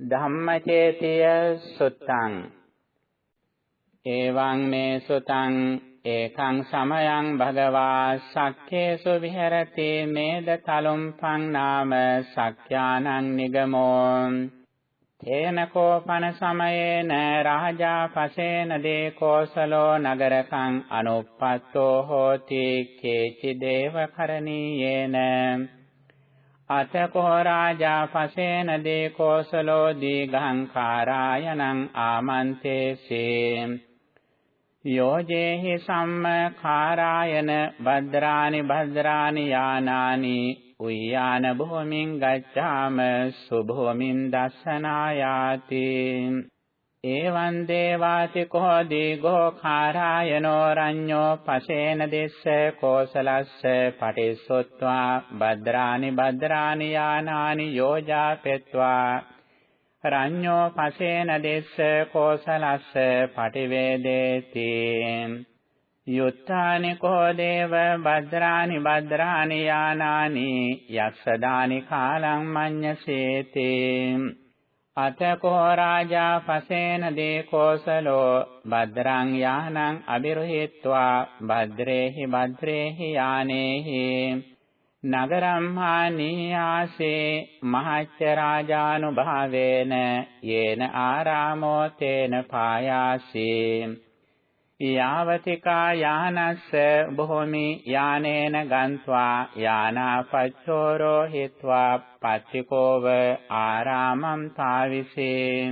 ධම්මචේතිය සුත්තං। එවං මේ සුතං ඒකං සමයං භගවා සක්ඛේසු විහෙරති මේද තලුම්පං නාම සක්ඛානං නිගමෝ। තේන කෝපන සමයේන රාජා පසේන දේ කෝසලෝ නගරකං අනුප්පත්තෝ හෝති කේචි දේව කරණීයේන අතකෝ රාජා පසේන දේ කෝසලෝ දීඝංකාරායනං ආමන්තේසේ යෝජේහි සම්මකාරායන භද්‍රානි භද්‍රානි යානානි උయ్యాන භූමින් ගච්ඡාම සුභූමින් දස්සනායාති. එවං දේවාති කෝ දීඝෝ කාරායනෝ රඤ්ඤෝ පසේන දෙස්ස කෝසලස්ස පටිසොත්වා භද්‍රානි භද්‍රානි යානානි යෝජාපෙත්වා රඤ්ඤෝ පසේන දෙස්ස කෝසලස්ස පටිවේදේති යුත්තානි කෝ දේව භද්‍රානි භද්‍රානි යානානි යක්ෂදානි කාලං මඤ්ඤසේති අතකෝ රාජා පසේන දේ කෝසලෝ භද්‍රං යානං අබිරහිත්වා භද්‍රේහි භද්‍රේහි යානේහි නගරම් හානියාසේ මහච්ච රාජානුභාවේන යේන ආරාමෝ තේන පායාසේ යාවතිකා යානස්ස බොහෝමි යානේන ගන්්වා යානාපච්චෝරෝ හිत्वा පච්චිකෝව ආරාමම් තාවිසේ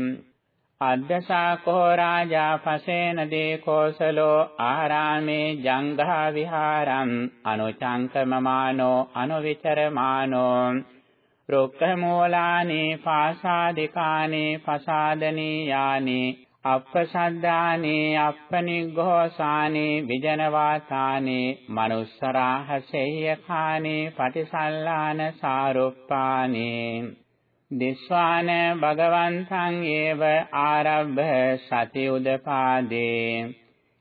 අද්දසාකෝ රාජා පසේන දේ කෝසලෝ ආරාමේ ජංඝා විහාරම් අනුචංකමමානෝ අනුවිචරමානෝ. රුක්ඛ මූලානි පාසාදිකානි පසාදනීයානි අප්පසද්දානේ අප්පනිග්ඝෝසානේ විජනවාසානේ මනුස්සරාහසෙය්‍යඛානේ පටිසල්ලාන සාරුප්පානේ දිස්වාන භගවන්තං ඒව ආරබ්බ සති උදපාදේ.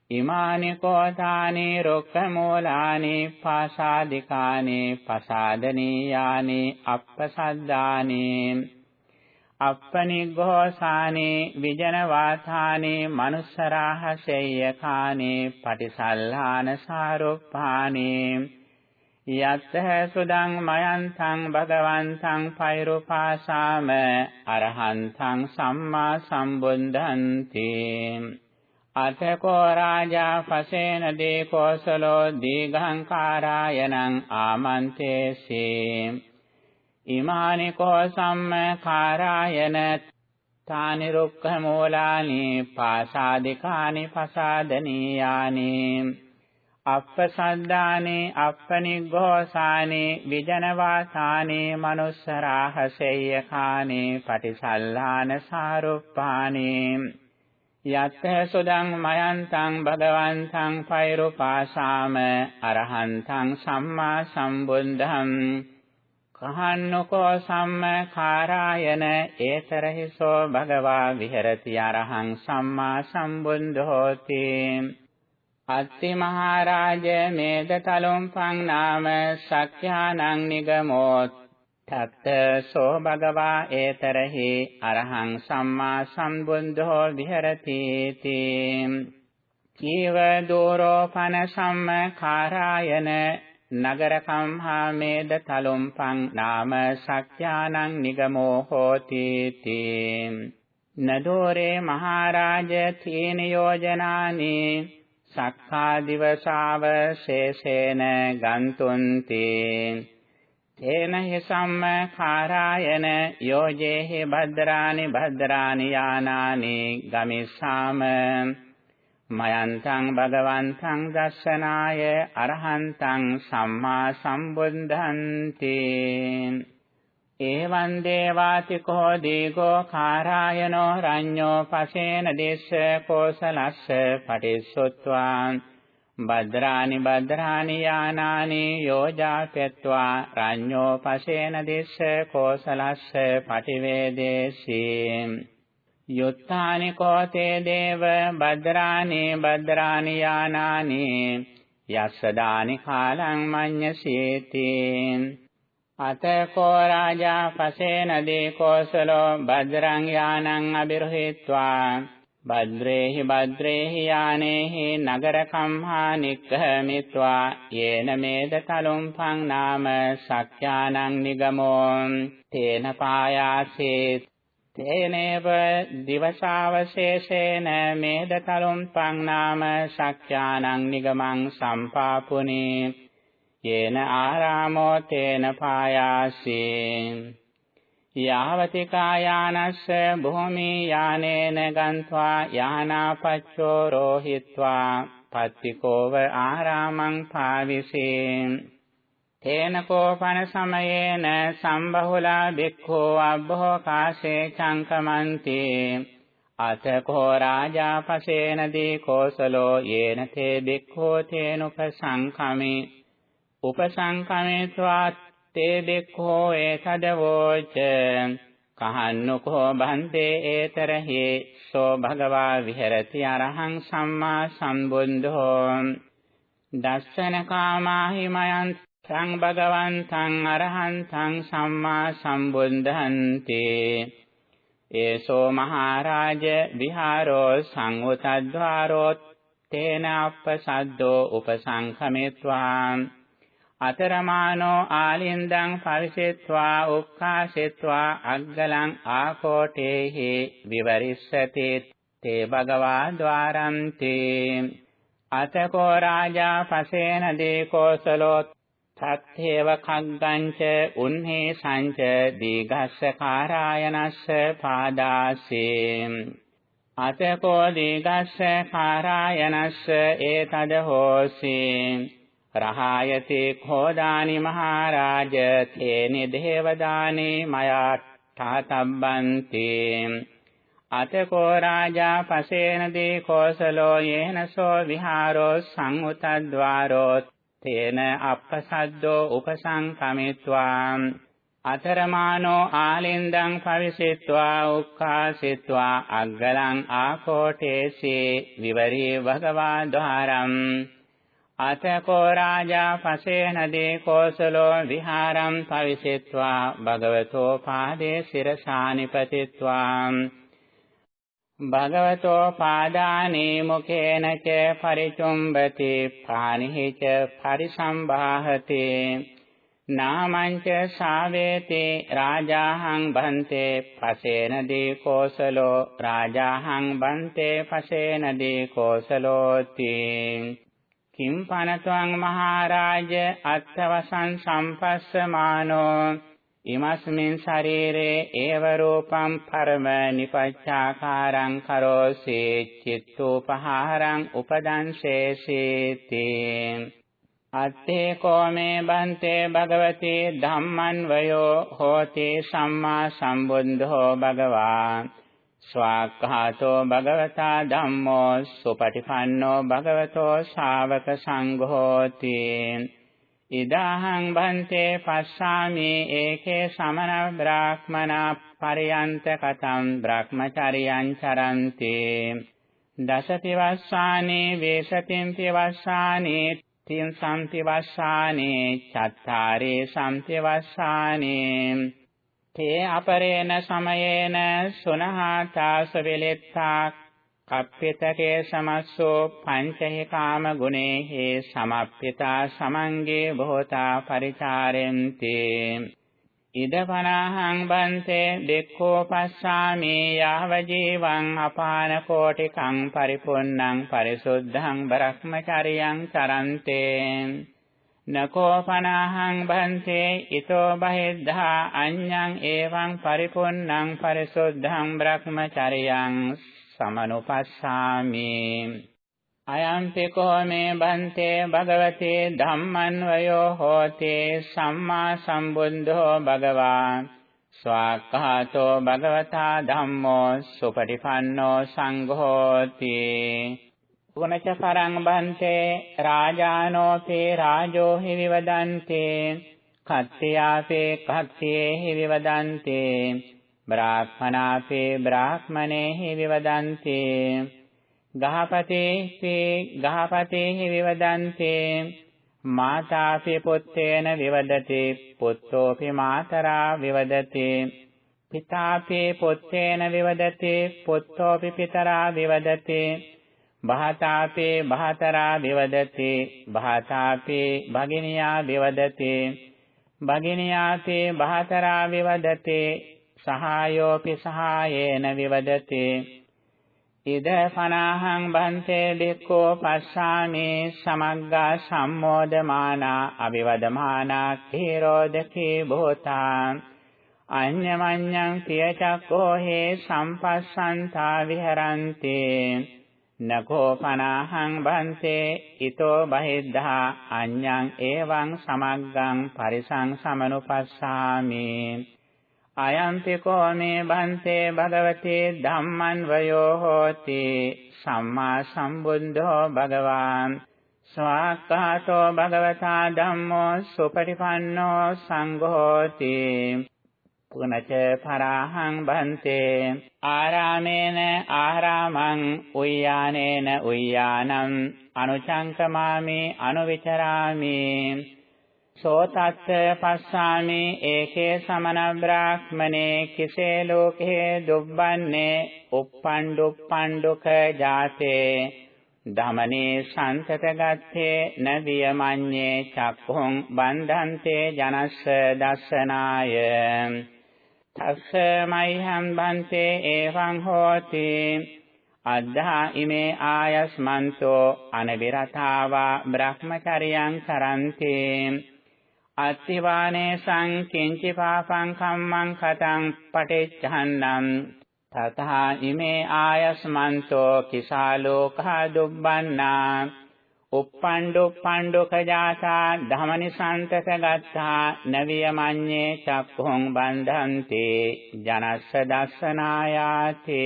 ඉමානි කෝතානේ රොක්ඛමූලානේ පාසාදිකානේ පසාදනීයානේ අප්පසද්දානේ අප්පනිග්ඝෝසානේ විජනවාතානේ මනුස්සරාහසෙය්‍යකානේ පටිසල්ලාන සාරුප්පානේ යත්ත සුදං මයන්තං භගවන්තං පෛරුපාසාම අරහන්තං සම්මා සම්බුද්ධන්ති. අතකෝ රාජා පසේන දේ කෝසලෝ දීඝංකාරායනං ආමන්තේසේ. ඉමානි කෝ සම්මකාරායන තානි රුක්ඛ මූලානි පාසාදිකානි පසාදනීයානි අප්පසද්දානි අප්පනිග්ඝෝසානි විජනවාසානි මනුස්සරාහසෙය්‍යකානි පටිසල්ලාන සාරුප්පානි යත්ත සුදං මයන්තං භගවන්තං පෛරුපාසාම අරහන්තං සම්මා සම්බුද්ධං කහන්නකෝ සම්මකාරායන ඒතරහිසෝ භගවා විහෙරති අරහං සම්මා සම්බුද්ධෝති. අත්ති මහරජ මේද තලොම්පං නාම සක්ඛානං නිගමෝ තත්ත සෝ භගවා ඒතරහි අරහං සම්මා සම්බුද්ධෝ විහෙරති තී කීව දෝරෝපන සම්මකාරායන නගරකම්හා මේද තලුම්පං නාම සක්ඛානං නිගමෝ හෝති තී නදෝරේ මහරජ තීන යෝජනානි සක්ඛා දිවසාව ශේෂේන ගන්තුන්ති. තේන හි සම්මකාරායන යෝජේහි භද්‍රානි භද්‍රානි යානානි ගමිස්සාම. මයන්තං භගවන්තං දස්සනාය අරහන්තං සම්මා සම්බුද්ධන්ති. එවං දේවාති කෝ දීගෝ කාරායනෝ රඤ්ඤෝ පසේන දේශ කෝසලස්ස පටිසොත්වා. භද්‍රානි භද්‍රානි යානානි යෝජාපෙත්වා රඤ්ඤෝ පසේන දේශ කෝසලස්ස පටිවේදේසී යුත්තානි කෝතේ දේව භද්‍රානි භද්‍රානි යානානි යස්සදානි කාලං මඤ්ඤසීති. අතකෝ රාජා පසේනදී කෝසලෝ භද්‍රං යානං අබිරහිත්වා. භද්‍රේහි භද්‍රේහි යානේහි නගරකම්හා නික්ඛමිත්වා. යේන මේද තලුම්පං නාම සක්ඛානං නිගමෝ. තේන පායාසේ තේනේව දිවසාවශේෂේන මේද තලුම්පං නාම සක්ඛානං නිගමං සම්පාපුනේ। යේන ආරාමෝ තේන පායාසේ। යාවතිකායානස්ස භූමි යානේන ගන්්වා යානාපච්චෝ රෝහිත්වා। පත්තිකෝව ආරාමං පාවිසේ। තේන කෝපන සමයේන සම්බහුලා බික්ඛෝ අබ්බෝ කාසේ චංකමන්ති. අතකෝ රාජාපසේනදී කෝසලෝ යේන තේ බික්ඛෝ තේනුපසංකමේ. උපසංකමේत्वा තේ බෙක්ඛෝ ඒතදවෝච. කහන්නකෝ බන්තේ ඒතරහි සෝ භගවා විහෙරති අරහං සම්මා සම්බුද්ධෝ. දස්සන කාමාහි මයං සං භගවන්තං අරහන්තං සම්මා සම්බුද්ධන්ති. ඒසෝ මහරජ විහාරෝ සංඋතද්්වාරෝ තේන අප්පසද්දෝ උපසංඛමෙත්වා. අතරමානෝ ආලින්දං පරිසෙත්වා උක්ඛාසෙත්වා අග්ගලං ආකෝටේහි විවරිස්සති. තේ භගවා ద్వාරන්ති අතකෝ රාජා පසේන දීකෝසලෝ තත්තේව කග්ගංච උන්හේ සංච දීඝස්ස කාරායනස්ස පාදාසේ අතකෝ දීඝස්ස කාරායනස්ස ඒතද හෝසී රහායතේ khෝදානි මහරජ තේනි දේවදානේ මයා ඨාතබ්බන්ති අතකෝ රාජා පසේනදී කෝසලෝ යේනසෝ විහාරෝ සංඋතද්්වාරෝ තේන අප්පසද්දෝ උපසංකමිත්වා අතරමානෝ ආලින්දං පවිසිත්වා උක්ඛාසිත්වා අග්ගලං ආකෝටේසී විවරී භගවා ద్వාරම් අතකෝ රාජා පසේනදී කෝසලෝ විහාරම් පවිසෙත්වා භගවතෝ පාදේ සිරසානිපතිත්වා භගවතෝ පාදානේ මුකේන ච පරිචුම්බති පානිහි ච පරිසම්බාහති නාමංච සාවේති රාජාහං බන්තේ පසේනදී කෝසලෝ රාජාහං බන්තේ පසේනදී කෝසලෝති කිම් පනත්වං මහරජ අත්තවසං සම්පස්සමානෝ ඉමස්මින් ශරීරේ ඒව රූපම් පරම නිපච්ඡාකාරං කරෝසි චිත්තෝපහාරං උපදංශේසීති අත්තේ කෝමේ බන්තේ භගවති ධම්මං වයෝ හෝති සම්මා සම්බුද්ධෝ භගවා ස්වාක්ඛාතෝ භගවතා ධම්මෝ සුපටිපන්නෝ භගවතෝ ශාවක සංඝෝති. ඉදාහං බන්තේ පස්සාමි ඒකේ සමන බ්‍රාහ්මනා පරියන්ත කතං බ්‍රහ්මචරියං චරන්ති. දසති වස්සානේ වේසතින් පිවස්සානේ තින් සම්පි වස්සානේ චත්තාරේ සම්පි වස්සානේ. තේ අපරේන සමයේන සුනහාතාස වෙලෙත්තා කප්පිතකේ සමස්සෝ පංචහි කාම ගුණේහි සමප්පිතා සමංගේ බොහෝතා පරිචාරෙන්ති. ඉදපනහං බන්තේ දෙක්ඛෝ පස්සාමි යාව ජීවං අපාන කෝටිකං පරිපුන්නං පරිසුද්ධං බ්‍රහ්මචරියං චරන්තේ. නකෝපනහං භන්තේ ඊතෝ බහෙද්ධා අඤ්ඤං එවං පරිපොන්නං පරිසුද්ධං බ්‍රහ්මචරියං සමනුපස්සාමි। අයම්පි කෝමේ බන්තේ භගවතේ ධම්මං වයෝ හෝතේ සම්මා සම්බුද්ධෝ භගවා। ස්වාක්ඛාතෝ භගවතා ධම්මෝ සුපටිපන්නෝ සංඝෝති। පුනච පරං බන්තේ රාජානෝපේ රාජෝ හි විවදන්තේ। කත්ත්‍යාපේ කත්ත්‍යේ හි විවදන්තේ। බ්‍රාහ්මනාපේ බ්‍රාහ්මනේ හි විවදන්තේ. ගහපතේ පේ ගහපතේ හි විවදන්තේ. මාතාපි පුත්තේන විවදති. පුත්තෝපි මාතරා විවදති. පිතාපි පුත්තේන විවදති. පුත්තෝපි පිතරා විවදති. භාතාපි භාතරා විවදති. භාතාපි භගිනියා විවදති. භගිනියාපි භාතරා විවදති. සහායෝපි සහායේන විවදති. ඉද පනාහං බන්තේ බික්ඛෝ පස්සාමි සමග්ගා සම්මෝදමානා අවිවදමානා කීරෝදකී භූතා. අඤ්ඤමඤ්ඤං පියචක්ඛෝ හේ සම්පස්සන්තා විහරන්ති. නකෝ පනාහං බන්තේ ඊතෝ බහිද්ධා අඤ්ඤං එවං සමග්ගං පරිසං සමනුපස්සාමි. අයම්පි කෝමේ බන්සේ භගවතේ ධම්මං වයෝ හෝති සම්මා සම්බුද්ධෝ භගවාන්. ස්වාක්ඛාතෝ භගවතා ධම්මෝ සුපරිපන්නෝ සංඝෝති. පුනච පරාහං බන්තේ ආරාමේන ආරාමං උය්යානේන උය්යානං. අනුචංකමාමි අනුවිචරාමි. සෝතස්ස පස්සාමි. ඒකේ සමන බ්‍රාහ්මනේ කිසේ ලෝකේ දුබ්බන්නේ uppanduppanduක ජාතේ ධමනේ සංසතගත්තේ නවියමඤ්ඤේ චක්ඛුං බන්ධන්තේ ජනස්ස දස්සනාය. තස්ස මයිහං බන්තේ එවං හෝති. අද්ධා ඉමේ ආයස්මන්තෝ අනබිරතාවා බ්‍රහ්මචරියං කරන්ති. අත්තිවානේ සංකින්චි පාපං කම්මං කතං පටිච්චහන්නම් තතහා ඉමේ ආයස්මන්තෝ කිසාලෝකා දුබ්බන්නා uppanduppanduක ජාතා ධමනිසන්තක ගත්තා නවියමඤ්ඤේ චක්ඛුං බන්ධන්ති ජනස්ස දස්සනායාති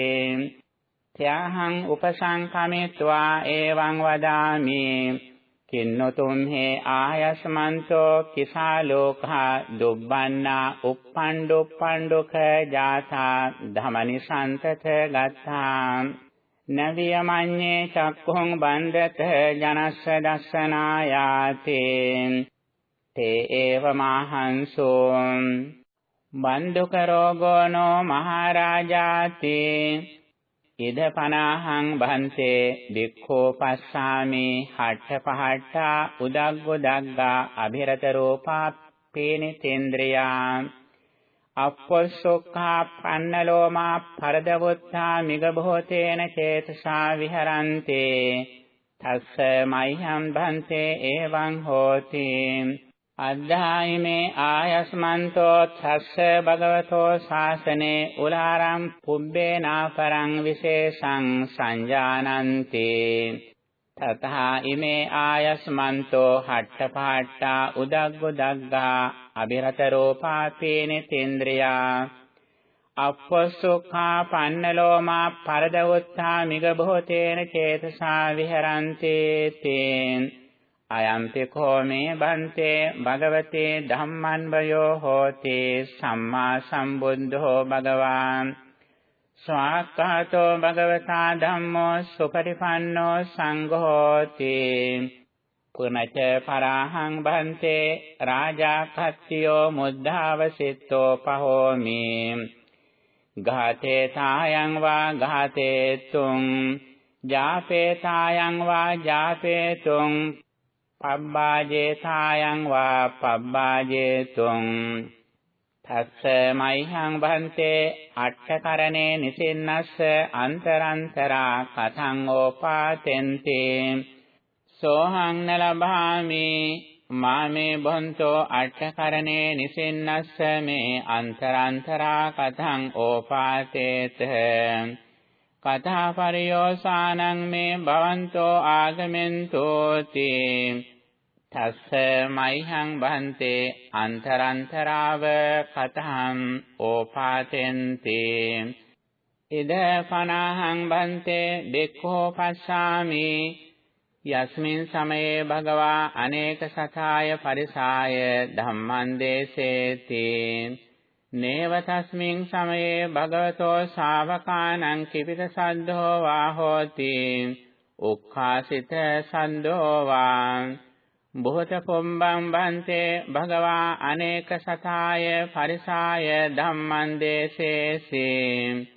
ත්‍යාහං උපසංකමිත්වා එවං වදාමි කින්නතුම් හේ ආයස්මන්තෝ කිසාලෝකා දුබ්බන්නා uppanduppanduක ජාතා ධමනිසන්තත ගත්තා නවියමඤ්ඤේ චක්ඛුං බන්දත ජනස්ස දස්සනායාති තේ ඒව මහංසෝ බන්දුක රෝගෝනෝ මහරජාති ඉද පනාහං භන්තේ දික්ඛෝ පස්සාමි හට්ඨ පහට්ඨා උදග්ගෝ දග්ගා අභිරත රූපා පේනි තේන්ද්‍රයා අප්පොස්සොක්ඛා පන්නලෝමා පරදවොත්තා මිගභෝතේන චේතසා විහරන්තේ තස්ස මයිහං භන්තේ එවං හෝති අද්ධායිමේ ආයස්මන්තෝ තස්ස භගවතෝ ශාසනේ උලාරම් පුබ්බේනාපරං විශේෂං සංජානන්ති. තතහා ඉමේ ආයස්මන්තෝ හට්ඨපාට්ඨා උදග්ගු දග්ගා අබිරත රෝපාපේන තේන්ද්‍රයා. අප්පසුඛා පන්නලෝමා පරදවුත්තා මිගභෝතේන චේතසා විහරන්තේ තේන් අයම්පි කෝමේ බන්තේ භගවතේ ධම්මං වයෝ හෝති සම්මා සම්බුද්ධෝ භගවාන්. ස්වාක්ඛාතෝ භගවතා ධම්මෝ සුපටිපන්නෝ සංඝෝති. පුනච පරාහං බන්තේ රාජා කත්තියෝ මුද්ධාවසිතෝ පහෝමි. ඝාතේ තායං වා ඝාතේ තුං ජාපේ තායං වා ජාපේ තුං පබ්බාජේතායං වා පබ්බාජේතුං තස්ස මයිහං භන්තේ අට්ඨකරණේ නිසින්නස්ස අන්තරන්තරා කතං ඕපාතෙන්ති. සෝහං නලභාමි මාමේ බොන්තෝ අට්ඨකරණේ නිසින්නස්ස මේ අන්තරන්තරා කතං ඕපාතේත. කතා පරියෝසානං මේ භවන්තෝ ආගමෙන්තෝති. තස්ස මයිහං බන්තේ අන්තරන්තරාව කතහං ඕපාතෙන්ති. ඉද පනාහං බන්තේ දෙක්ඛෝ පස්සාමි. යස්මින් සමයේ භගවා අනේක සතාය පරිසාය ධම්මං දේසේති. නේව තස්මින් සමයේ භගවතෝ ශාවකානං කිපිත සද්ධෝ වා හෝති උක්ඛාසිත සන්தோ වා. බොහෝත පොම්බං බන්තේ භගවා අනේක සතාය පරිසාය ධම්මං දේශේසී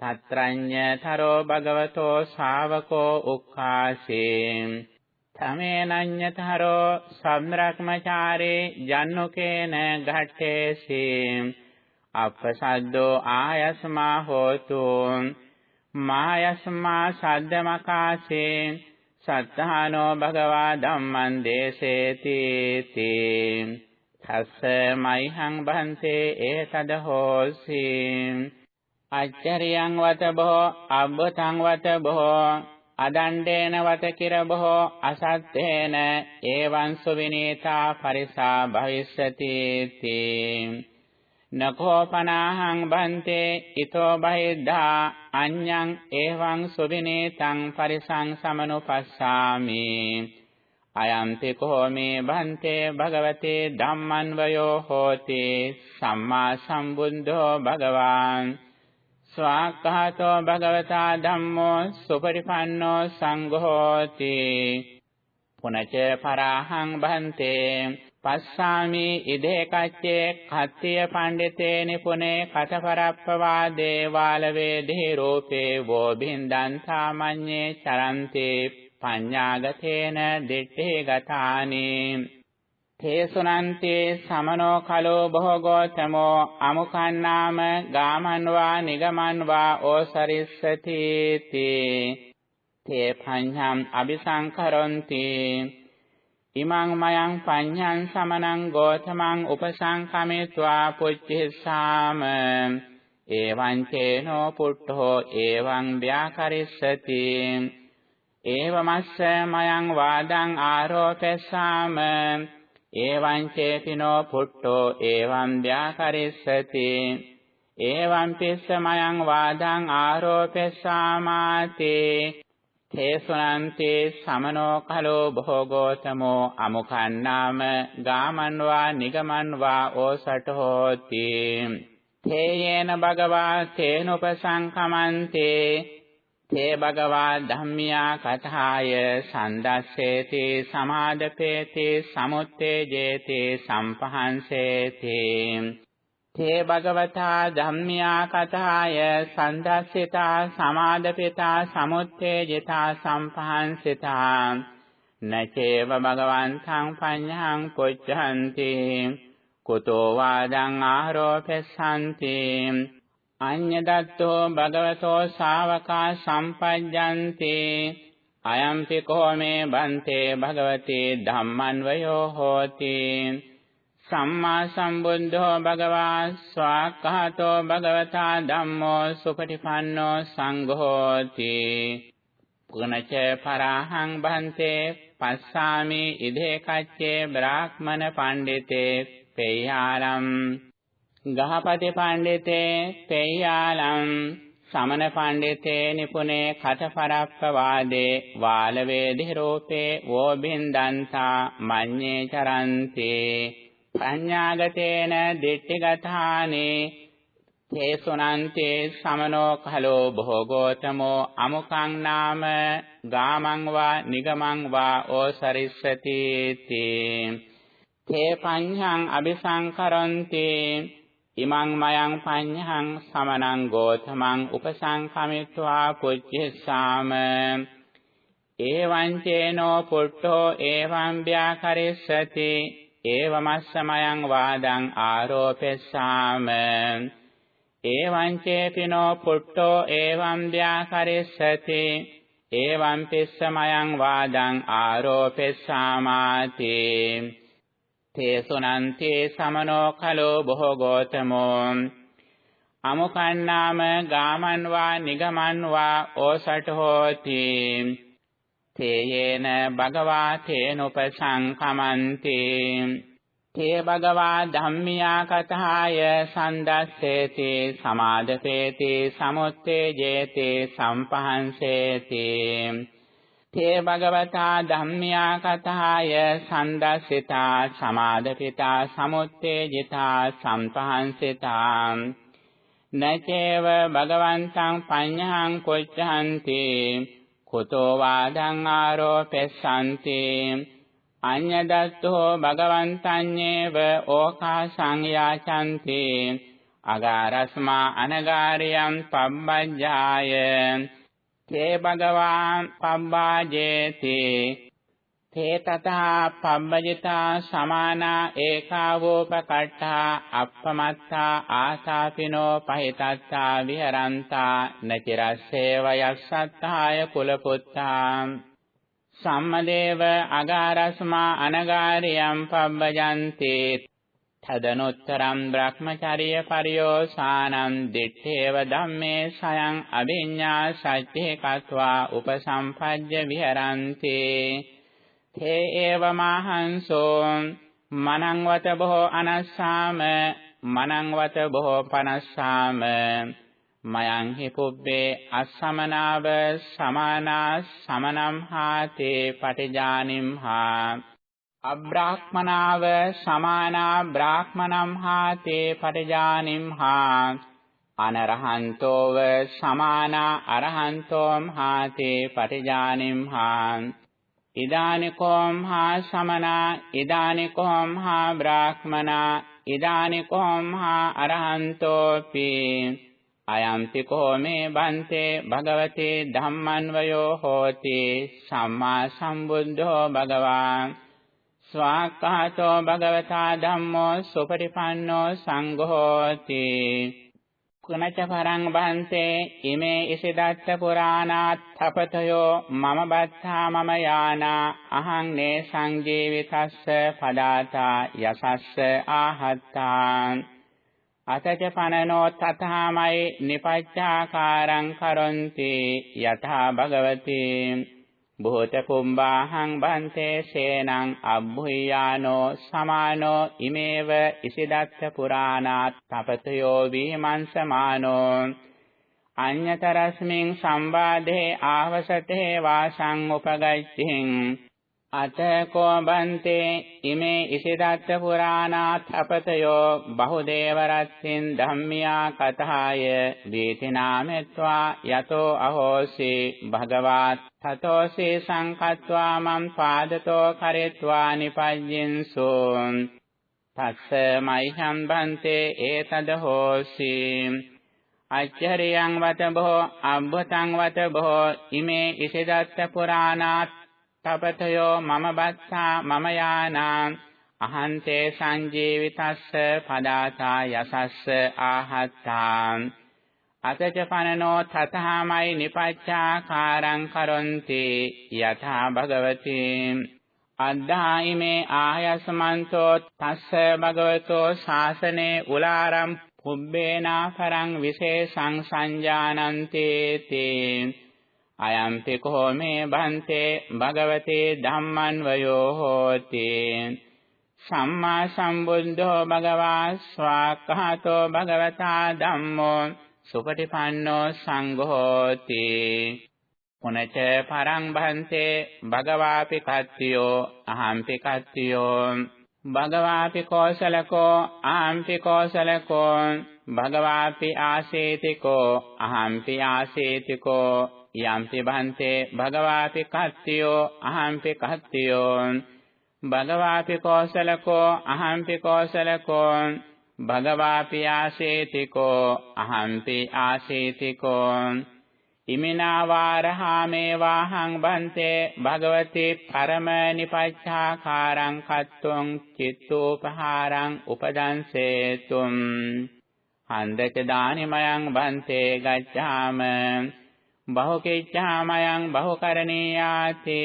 తත්‍රඤ්ඤතරෝ භගවතෝ ශාවකෝ උක්ඛාසේ. තමේනඤ්ඤතරෝ සම්රක්මචාරේ ජන්නුකේන ඝට්ටේසී අපසද්දෝ ආයස්මා හෝතු। මායස්මා සද්දමකාසේ සත්තානෝ භගවා ධම්මං දේසේති තී। තස්ස මයිහං බන්තේ ඒතද හෝසි। අච්චරියං වත බෝ අබ්බතං වත බෝ අදණ්ඩේන වත කිර බෝ අසත්තේන ඒවං සුවිනීතා පරිසා භවිස්සති තී। නකෝපනාහං බන්තේ ඊතෝ බහිද්ධා අඤ්ඤං එවං සුබිනේතං පරිසං සමනුපස්සාමි। අයන්ති කෝමේ බන්තේ භගවතේ ධම්මන්වයෝ හෝති සම්මා සම්බුද්ධෝ භගවාන්। ස්වාක්ඛාතෝ භගවතා ධම්මෝ සුපරිපන්නෝ සංඝෝති। පුනච පරාහං බන්තේ පස්සාමි ඉදේ කච්චේ කත්තිය පණ්ඩිතේ නිපුනේ කතපරප්පවාදේ වාලවේදී රූපේ වෝ බින්දං සාමඤ්ඤේ චරන්තේ පඤ්ඤාගතේන දිත්තේ ගතානි. තේසුනන්තේ සමනෝ කලෝ භෝගෝතමෝ අමුකන්නාම ගාමන්වා නිගමන්වා ඕසරිස්සති. තේ පඤ්ඤම් අபிසංකරොන්ති. ඉමං මයං පඤ්ඤං සමනං ගෝතමං උපසංකමේत्वा පුච්චිස්සාම। එවං චේනෝ පුට්ඨෝ එවං ව්‍යාකරිස්සති। ඒවමස්ස මයං වාදං ආරෝපෙස්සාම। එවං චේතිනෝ පුට්ඨෝ එවං ව්‍යාකරිස්සති। එවං පිස්ස මයං වාදං ආරෝපෙස්සාමාතේ। තේසුනන්තේ සමනෝ කලෝ භෝගෝතමෝ අමුකන්නාම ගාමන් වා නිගමන් වා ඕසට හෝති තේයේන භගවා තේනුපසංකමන්තේ. තේ භගවා ධම්මියා කතාය සන්දස්සේති සමාදපේති සමුත්තේජේති සම්පහන්සේති. තේ භගවතා ධම්මියා කතාය සන්දස්සිතා සමාදපිතා සමුත්තේජිතා සම්පහන්සිතා නචේව භගවන්තං පඤ්ඤං පුච්ඡන්ති කුතෝ වාදං ආරෝපෙස්සන්ති අඤ්ඤදත්තෝ භගවතෝ ශාවකා සම්පජ්ජන්ති අයම්පි කෝමේ බන්තේ භගවතේ ධම්මන්වයෝ හෝති සම්මා සම්බුද්ධෝ භගවා ස්වාක්ඛාතෝ භගවතා ධම්මෝ සුපටිපන්නෝ සංඝෝති. පුනච පරාහං බන්තේ පස්සාමි ඉදේ කච්චේ බ්‍රාහ්මන පණ්ඩිතේ පේයාලම් ගහපති පණ්ඩිතේ පේයාලම් සමන පණ්ඩිතේ නිපුනේ කතපරප්ප වාදේ වාලවේදි රූපේ වෝබින්දන්තා මඤ්ඤේ චරන්තේ. පඤ්ඤාගතේන දිට්ඨිගතානේ තේසුනන්තේ සමනෝ කලෝ භෝගෝතමෝ අමුකං නාම ගාමං වා නිගමං වා ඕසරිස්සති තේ. පඤ්ඤං අபிසංකරන්ති ඉමං මයං පඤ්ඤං සමනං ගෝතමං උපසංකමිත්වා පුච්චිස්සාම එවං චේනෝ පුට්ඨෝ එවං ව්‍යාකරිස්සති ඒවමස්සමයං වාදං ආරෝපෙස්සාම. එවං චේතිනෝ පුට්ටෝ එවං ව්‍යාකරිස්සති. එවං පිස්සමයං වාදං ආරෝපෙස්සාමාති. තේසුනන්ති සමනෝ කලෝ බොහෝගෝතමෝ අමුකන්නාම ගාමන් වා නිගමන් වා ඕසට හෝති තේයේන භගවා තේනුපසංකමන්ති තේ භගවා ධම්මියා කතාය සන්දස්සේති සමාදපේති සමුත්තේජේති සම්පහන්සේති. තේ භගවතා ධම්මියා කතාය සන්දස්සිතා සමාදපිතා සමුත්තේජිතා සම්පහන්සිතා. නචේව භගවන්තං පඤ්ඤහං කුච්ඡන්ති? කුතෝ වාදං ආරෝපෙස්සන්ති අඤ්ඤදත්තෝ භගවන්තඤ්ඤේව ඕකාසං යාචන්ති අගාරස්මා අනගාරියම් පබ්බජ්ජාය තේ භගවාන් පබ්බාජේති තේ තථා පබ්බජිතා සමානා ඒකාවෝපකට්ඨා අප්පමත්තා ආසාපිනෝ පහිතත්තා විහරන්තා නචිරස්සේව යස්සත්තාය කුලපුත්තා. සම්මදේව අගාරස්මා අනගාරියම් පබ්බජන්ති. තදනොත්තරම් බ්‍රහ්මචර්ය පරියෝසානං දිත්තේව ධම්මේ සයං අභිඤ්ඤා සච්චේ කତ୍වා උපසම්පජ්ජ විහරಂತಿ තේ ඒවමහංසෝ මනංවත බොහෝ අනස්සාම මනංවත බොහෝ පනස්සාම. මයං හි පුබ්බේ අස්සමනාව සමානා සමනම් හාතේ පටිජානිම්හා අබ්‍රාහ්මනාව සමානා බ්‍රාහ්මනම් හාතේ පටිජානිම්හා අනරහන්තෝව සමානා අරහන්තෝම් හාතේ පටිජානිම්හා ඉදානිකෝම් හා සමනා ඉදානිකෝම් හා බ්‍රාහ්මනා ඉදානිකෝම් හා අරහන්තෝපි අයම්පි කෝමේ බන්තේ භගවතේ ධම්මන්වයෝ හෝති සම්මා සම්බුද්ධෝ භගවාන් ස්වාක්ඛාතෝ භගවතා ධම්මෝ සුපටිපන්නෝ සංඝෝති කුණච පරං බන්තේ ඉමේ ඉසිදත්ත පුරාණාත්තපතයෝ මම බත්තා මම යානා අහං නේ සංජීවිතස්ස පදාතා යසස්ස ආහත්තාං අතච පනනෝ තථාමයි නිපච්චාකාරං කරොන්ති යථා භගවතී භූත කුම්භාහං බන්තේ සේනං අබ්බුයානෝ සමානෝ ඉමේව ඉසිදත්ත පුරාණාත් තපතයෝ විමංසමානෝ අඤ්‍යතරස්මින් සම්බාධේ ආවසතේ වාසං උපගච්ඡින් අතකෝ බන්තේ ඉමේ ඉසිදත්ත පුරාණාත් අපතයෝ බහුදේවරත්සින් ධම්මියා කතාය දීතිනාමෙත්වා යතෝ අහෝසි භගවත් තතෝසේ සංකත්වා මම් පාදතෝ කරෙත්වා නිපජ්ජින්සු තස්ස මයිහම් බන්තේ ඒතද හෝසි අච්චරියං වත බොහෝ අබ්බතං වත බොහෝ ඉමේ ඉසිදත්ත පුරාණාත් තපතයෝ මම බත්තා මම යානා අහන්තේ සංජීවිතස්ස පදාතා යසස්ස ආහත්තා අතච පනනෝ තතහාමයි නිපච්චාකාරං කරොන්ති යථා භගවති අද්ධායිමේ ආයස්මන්තෝ තස්ස භගවතෝ ශාසනේ උලාරම් පුබ්බේනාපරං විශේෂං සංජානන්තේ තේ අයම්පි කෝමේ බන්තේ භගවතේ ධම්මං වයෝ හෝති. සම්මා සම්බුද්ධෝ භගවා ස්වාක්ඛාතෝ භගවතා ධම්මෝ සුපටිපන්නෝ සංඝෝති. පුනච පරං භන්තේ භගවාපි කත්තියෝ අහම්පි කත්තියෝ භගවාපි කෝසලකෝ අහම්පි කෝසලකෝ භගවාපි ආසේතිකෝ අහම්පි ආසේතිකෝ යම්පි භන්තේ භගවාපි කත්තියෝ අහම්පි කත්තියෝ භගවාපි කෝසලකෝ අහම්පි කෝසලකෝ භගවාපි ආසේතිකෝ අහම්පි ආසේතිකෝ ඉමිනා වාරහාමේ වාහං බන්තේ භගවති පරම නිපච්ඡාකාරං කත්වං චිත්තෝපහාරං උපදංසේතුම් හන්දක දානිමයං බන්තේ ගච්ඡාම. බහුකෙච්ඡාමයං බහුකරණීයාති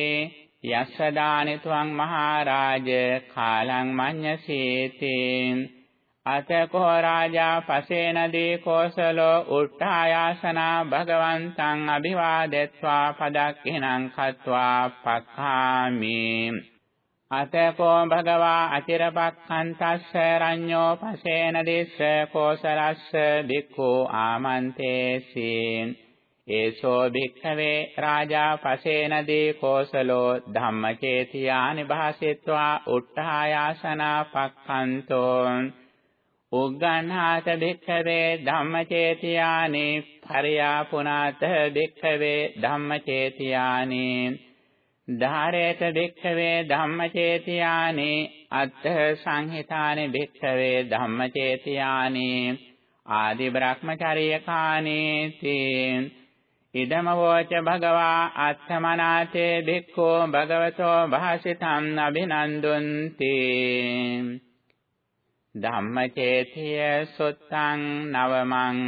යස්ස දානි ත්වං මහරජ කාලං මඤ්ඤසීතේ. අතකෝ රාජා පසේනදී කෝසලෝ උට්ඨායාසනා භගවන්තං අභිවාදෙත්වා පදක්ඛිනං කତ୍වා පක්ඛාමි. අතකෝ භගවා අචිරපක්ඛන්තස්ස රඤ්ඤෝ පසේනදිස්ස කෝසලස්ස බික්ඛු ආමන්තේසි. ඒසෝ භික්ඛවේ රාජා පසේනදී කෝසලෝ ධම්මචේතියානි භාසිත්වා උට්ඨායාසනා පක්ඛන්තෝ උග්ගණ්හාත භික්ඛවේ ධම්මචේතියානි පරියා පුනාත භික්ඛවේ ධම්මචේතියානි ධාරේත භික්ඛවේ ධම්මචේතියානි අත්ථ සංහිතානි භික්ඛවේ ධම්මචේතියානි ආදි බ්‍රහ්මචර්යකානීති ඉදම වෝච භගවා අත්තමනාතේ භික්ඛෝ භගවතෝ භාසිතං අභිනන්දුන්ති ධම්මචේතිය සුත්තං නවමං